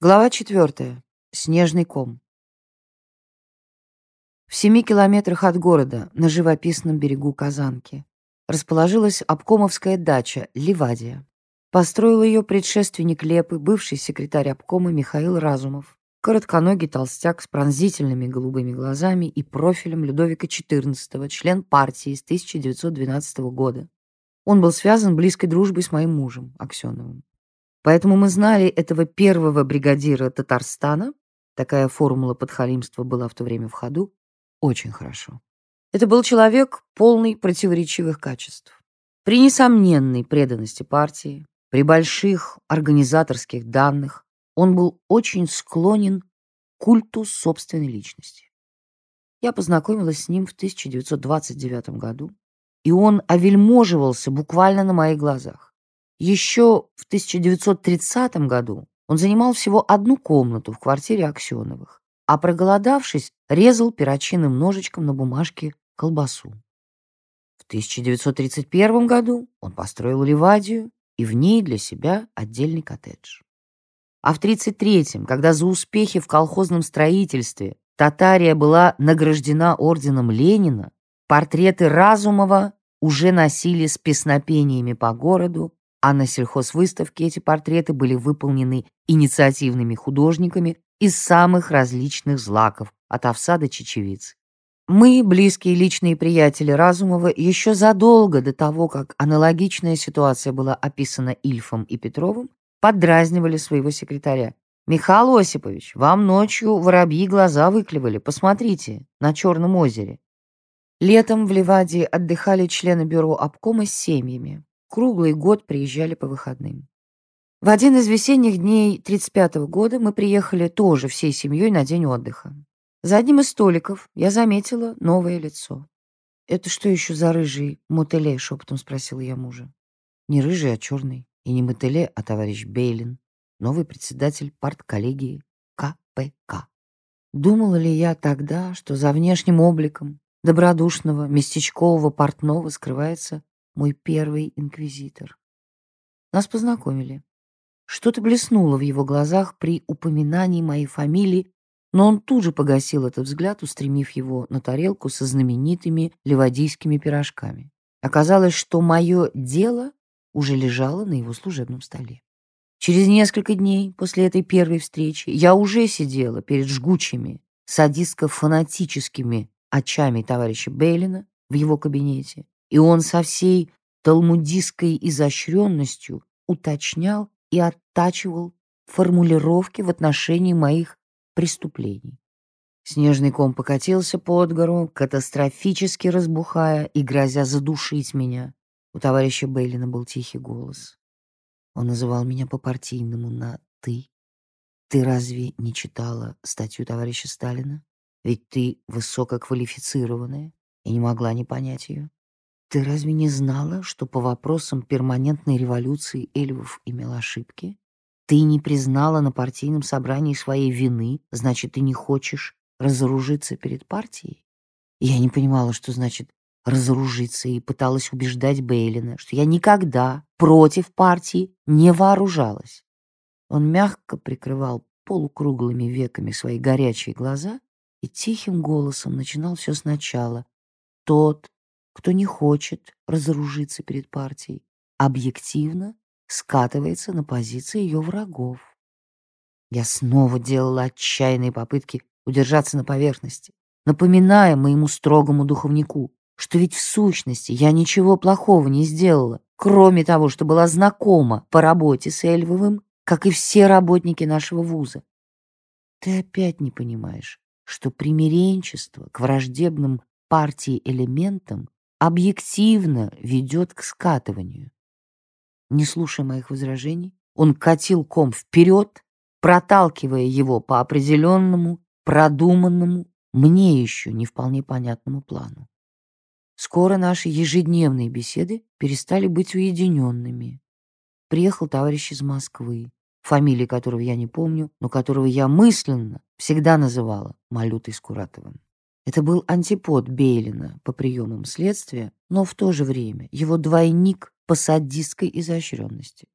Глава четвертая. Снежный ком. В семи километрах от города, на живописном берегу Казанки, расположилась обкомовская дача Ливадия. Построил ее предшественник Лепы, бывший секретарь обкома Михаил Разумов, коротконогий толстяк с пронзительными голубыми глазами и профилем Людовика XIV, член партии с 1912 года. Он был связан близкой дружбой с моим мужем, Аксеновым. Поэтому мы знали этого первого бригадира Татарстана, такая формула подхалимства была в то время в ходу, очень хорошо. Это был человек, полный противоречивых качеств. При несомненной преданности партии, при больших организаторских данных, он был очень склонен к культу собственной личности. Я познакомилась с ним в 1929 году, и он овельможивался буквально на моих глазах. Еще в 1930 году он занимал всего одну комнату в квартире Аксеновых, а проголодавшись, резал перочинным ножичком на бумажке колбасу. В 1931 году он построил ливадию и в ней для себя отдельный коттедж. А в 1933-м, когда за успехи в колхозном строительстве Татария была награждена орденом Ленина, портреты Разумова уже носили с песнопениями по городу а на сельхозвыставке эти портреты были выполнены инициативными художниками из самых различных злаков, от овса до чечевиц. Мы, близкие личные приятели Разумова, еще задолго до того, как аналогичная ситуация была описана Ильфом и Петровым, поддразнивали своего секретаря. «Михаил Осипович, вам ночью воробьи глаза выклевали, посмотрите, на Черном озере». Летом в Ливадии отдыхали члены бюро обкома с семьями круглый год приезжали по выходным. В один из весенних дней 35-го года мы приехали тоже всей семьей на день отдыха. За одним из столиков я заметила новое лицо. «Это что еще за рыжий мотеле?» — шепотом спросила я мужа. «Не рыжий, а черный. И не мотеле, а товарищ Бейлин, новый председатель партколлегии КПК». Думала ли я тогда, что за внешним обликом добродушного местечкового портного скрывается мой первый инквизитор. Нас познакомили. Что-то блеснуло в его глазах при упоминании моей фамилии, но он тут же погасил этот взгляд, устремив его на тарелку со знаменитыми ливадийскими пирожками. Оказалось, что мое дело уже лежало на его служебном столе. Через несколько дней после этой первой встречи я уже сидела перед жгучими, садистско-фанатическими очами товарища Бейлина в его кабинете и он со всей талмудистской изощренностью уточнял и оттачивал формулировки в отношении моих преступлений. Снежный ком покатился под гору, катастрофически разбухая и грозя задушить меня. У товарища Бейлина был тихий голос. Он называл меня по-партийному на «ты». Ты разве не читала статью товарища Сталина? Ведь ты высококвалифицированная и не могла не понять ее. Ты разве не знала, что по вопросам перманентной революции Эльвов имел ошибки? Ты не признала на партийном собрании своей вины, значит, ты не хочешь разоружиться перед партией? Я не понимала, что значит разоружиться, и пыталась убеждать Бейлина, что я никогда против партии не вооружалась. Он мягко прикрывал полукруглыми веками свои горячие глаза и тихим голосом начинал все сначала. Тот, кто не хочет разоружиться перед партией, объективно скатывается на позиции ее врагов. Я снова делала отчаянные попытки удержаться на поверхности, напоминая моему строгому духовнику, что ведь в сущности я ничего плохого не сделала, кроме того, что была знакома по работе с Эльвовым, как и все работники нашего вуза. Ты опять не понимаешь, что примиренчество к враждебным партии элементам объективно ведет к скатыванию. Не слушая моих возражений, он катил ком вперед, проталкивая его по определенному, продуманному, мне еще не вполне понятному плану. Скоро наши ежедневные беседы перестали быть уединенными. Приехал товарищ из Москвы, фамилии которого я не помню, но которого я мысленно всегда называла Малютой Скуратовым. Это был антипод Бейлина по приемам следствия, но в то же время его двойник по садистской изощренности.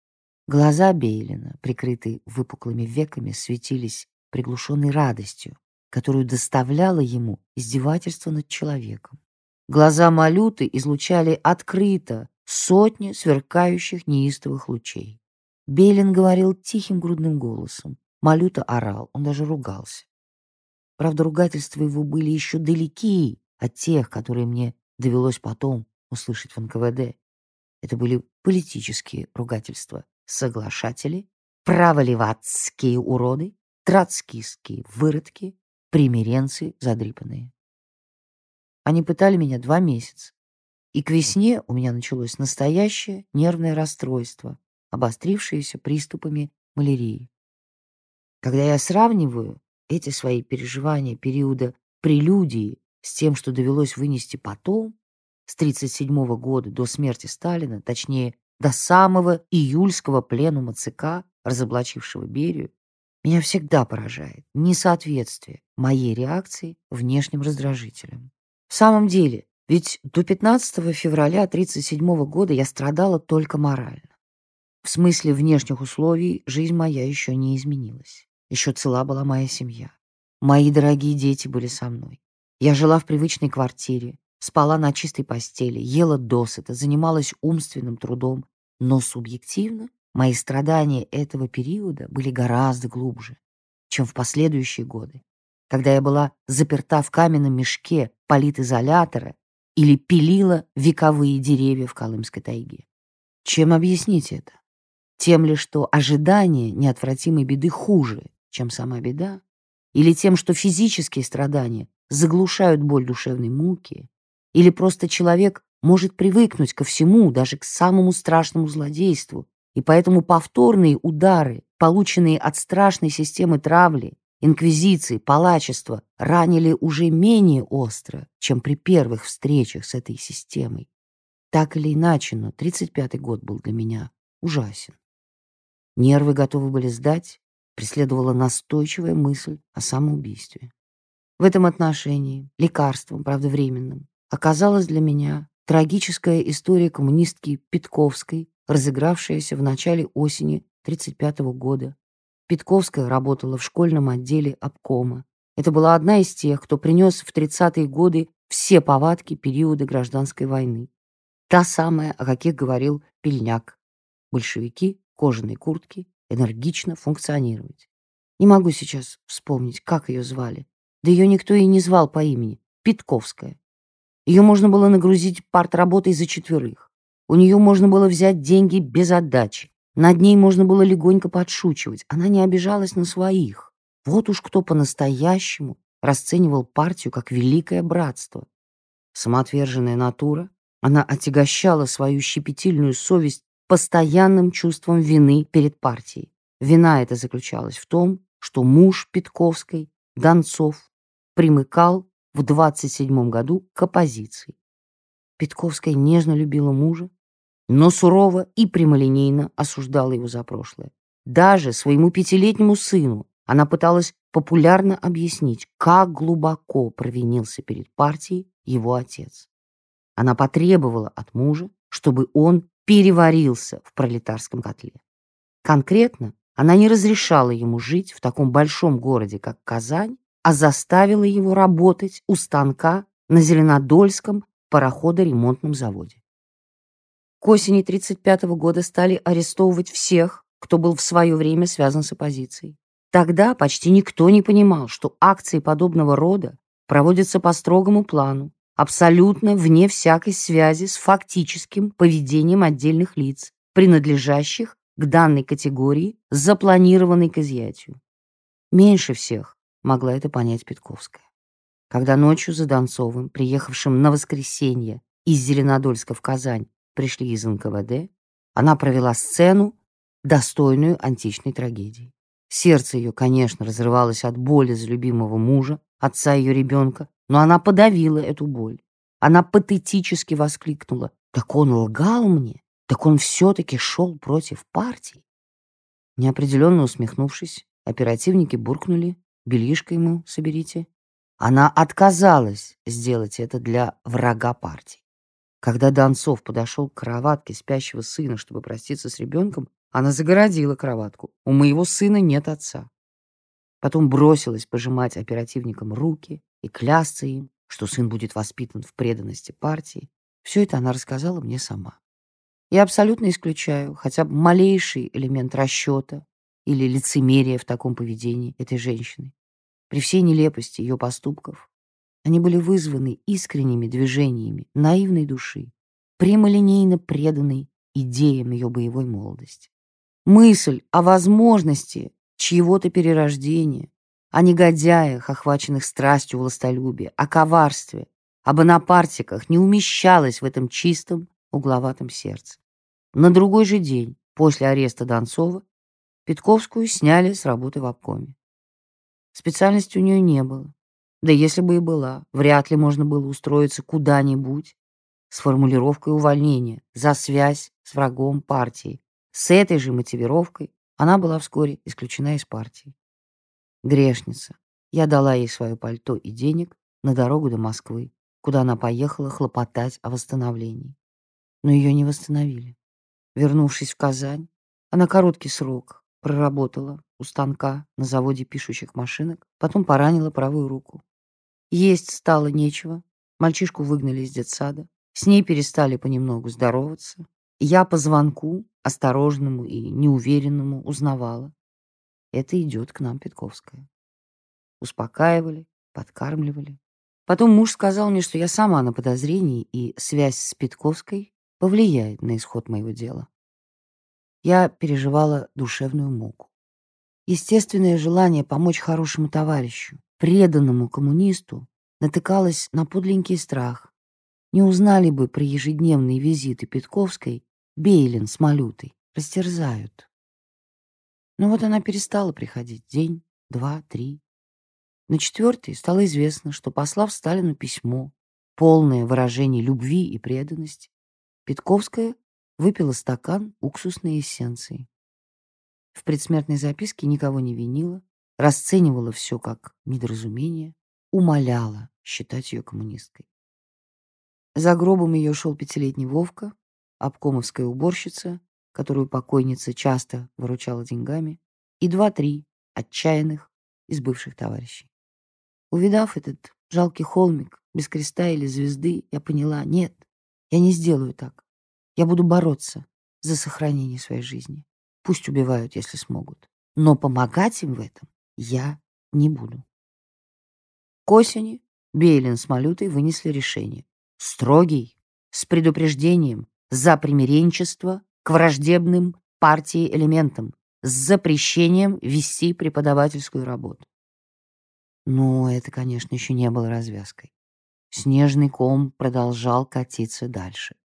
Глаза Бейлина, прикрытые выпуклыми веками, светились приглушенной радостью, которую доставляло ему издевательство над человеком. Глаза Малюты излучали открыто сотни сверкающих неистовых лучей. Бейлин говорил тихим грудным голосом. Малюта орал, он даже ругался. Правда, ругательства его были еще далеки от тех, которые мне довелось потом услышать в НКВД. Это были политические ругательства. Соглашатели, праволеватские уроды, троцкистские выродки, примиренцы задрипанные. Они пытали меня два месяца. И к весне у меня началось настоящее нервное расстройство, обострившееся приступами малярии. Когда я сравниваю эти свои переживания периода прелюдии с тем, что довелось вынести потом, с 1937 года до смерти Сталина, точнее, до самого июльского пленума ЦК, разоблачившего Берию, меня всегда поражает несоответствие моей реакции внешним раздражителям. В самом деле, ведь до 15 февраля 1937 года я страдала только морально. В смысле внешних условий жизнь моя еще не изменилась. Еще цела была моя семья. Мои дорогие дети были со мной. Я жила в привычной квартире, спала на чистой постели, ела досыта, занималась умственным трудом, но субъективно мои страдания этого периода были гораздо глубже, чем в последующие годы, когда я была заперта в каменном мешке политизолятора или пилила вековые деревья в Колымской тайге. Чем объяснить это? Тем ли, что ожидание неотвратимой беды хуже, чем сама беда, или тем, что физические страдания заглушают боль душевной муки, или просто человек может привыкнуть ко всему, даже к самому страшному злодейству, и поэтому повторные удары, полученные от страшной системы травли, инквизиции, палачества, ранили уже менее остро, чем при первых встречах с этой системой. Так или иначе, но 35-й год был для меня ужасен. Нервы готовы были сдать, преследовала настойчивая мысль о самоубийстве. В этом отношении лекарством, правда временным, оказалась для меня трагическая история коммунистки Питковской, разыгравшаяся в начале осени 1935 года. Питковская работала в школьном отделе обкома. Это была одна из тех, кто принес в 30-е годы все повадки периода гражданской войны. Та самая, о каких говорил Пельняк. Большевики, кожаные куртки, энергично функционировать. Не могу сейчас вспомнить, как ее звали. Да ее никто и не звал по имени. Питковская. Ее можно было нагрузить парт-работой за четверых. У нее можно было взять деньги без отдачи. Над ней можно было легонько подшучивать. Она не обижалась на своих. Вот уж кто по-настоящему расценивал партию как великое братство. Самоотверженная натура, она отягощала свою щепетильную совесть постоянным чувством вины перед партией. Вина эта заключалась в том, что муж Питковской, Донцов, примыкал в 27 году к оппозиции. Питковская нежно любила мужа, но сурово и прямолинейно осуждала его за прошлое. Даже своему пятилетнему сыну она пыталась популярно объяснить, как глубоко провинился перед партией его отец. Она потребовала от мужа, чтобы он переварился в пролетарском котле. Конкретно она не разрешала ему жить в таком большом городе, как Казань, а заставила его работать у станка на Зеленодольском пароходоремонтном заводе. К осени 1935 года стали арестовывать всех, кто был в свое время связан с оппозицией. Тогда почти никто не понимал, что акции подобного рода проводятся по строгому плану, абсолютно вне всякой связи с фактическим поведением отдельных лиц, принадлежащих к данной категории, запланированной к изъятию. Меньше всех могла это понять Петковская. Когда ночью за Донцовым, приехавшим на воскресенье из Зеленодольска в Казань, пришли из НКВД, она провела сцену, достойную античной трагедии. Сердце ее, конечно, разрывалось от боли за любимого мужа, отца ее ребенка, но она подавила эту боль. Она патетически воскликнула. «Так он лгал мне? Так он все-таки шел против партии?» Неопределенно усмехнувшись, оперативники буркнули. «Бельишко ему соберите». Она отказалась сделать это для врага партии. Когда Донцов подошел к кроватке спящего сына, чтобы проститься с ребенком, Она загородила кроватку. У моего сына нет отца. Потом бросилась пожимать оперативникам руки и клясться им, что сын будет воспитан в преданности партии. Все это она рассказала мне сама. Я абсолютно исключаю хотя бы малейший элемент расчета или лицемерия в таком поведении этой женщины. При всей нелепости ее поступков они были вызваны искренними движениями наивной души, прямолинейно преданной идеям ее боевой молодости. Мысль о возможности чьего-то перерождения, о негодяях, охваченных страстью властолюбия, о коварстве, об анапартиках не умещалась в этом чистом, угловатом сердце. На другой же день, после ареста Донцова, Питковскую сняли с работы в обкоме. Специальности у нее не было. Да если бы и была, вряд ли можно было устроиться куда-нибудь с формулировкой увольнения за связь с врагом партии. С этой же мотивировкой она была вскоре исключена из партии. Грешница. Я дала ей свое пальто и денег на дорогу до Москвы, куда она поехала хлопотать о восстановлении. Но ее не восстановили. Вернувшись в Казань, она короткий срок проработала у станка на заводе пишущих машинок, потом поранила правую руку. Есть стало нечего, мальчишку выгнали из детсада, с ней перестали понемногу здороваться. Я по звонку, осторожному и неуверенному, узнавала. Это идет к нам Петковская. Успокаивали, подкармливали. Потом муж сказал мне, что я сама на подозрении, и связь с Петковской повлияет на исход моего дела. Я переживала душевную муку. Естественное желание помочь хорошему товарищу, преданному коммунисту, натыкалось на подленький страх. Не узнали бы при ежедневные визиты Петковской Бейлин с Малютой, растерзают. Но вот она перестала приходить день, два, три. На четвертый стало известно, что, послав Сталину письмо, полное выражение любви и преданности, Петковская выпила стакан уксусной эссенции. В предсмертной записке никого не винила, расценивала все как недоразумение, умоляла считать ее коммунисткой. За гробом ее шел пятилетний Вовка, обкомовская уборщица, которую покойница часто выручала деньгами, и два-три отчаянных из бывших товарищей. Увидав этот жалкий холмик без креста или звезды, я поняла, нет, я не сделаю так. Я буду бороться за сохранение своей жизни. Пусть убивают, если смогут. Но помогать им в этом я не буду. К осени Бейлин с Малютой вынесли решение. Строгий, с предупреждением за примиренчество к враждебным партии элементам, с запрещением вести преподавательскую работу. Но это, конечно, еще не было развязкой. Снежный ком продолжал катиться дальше.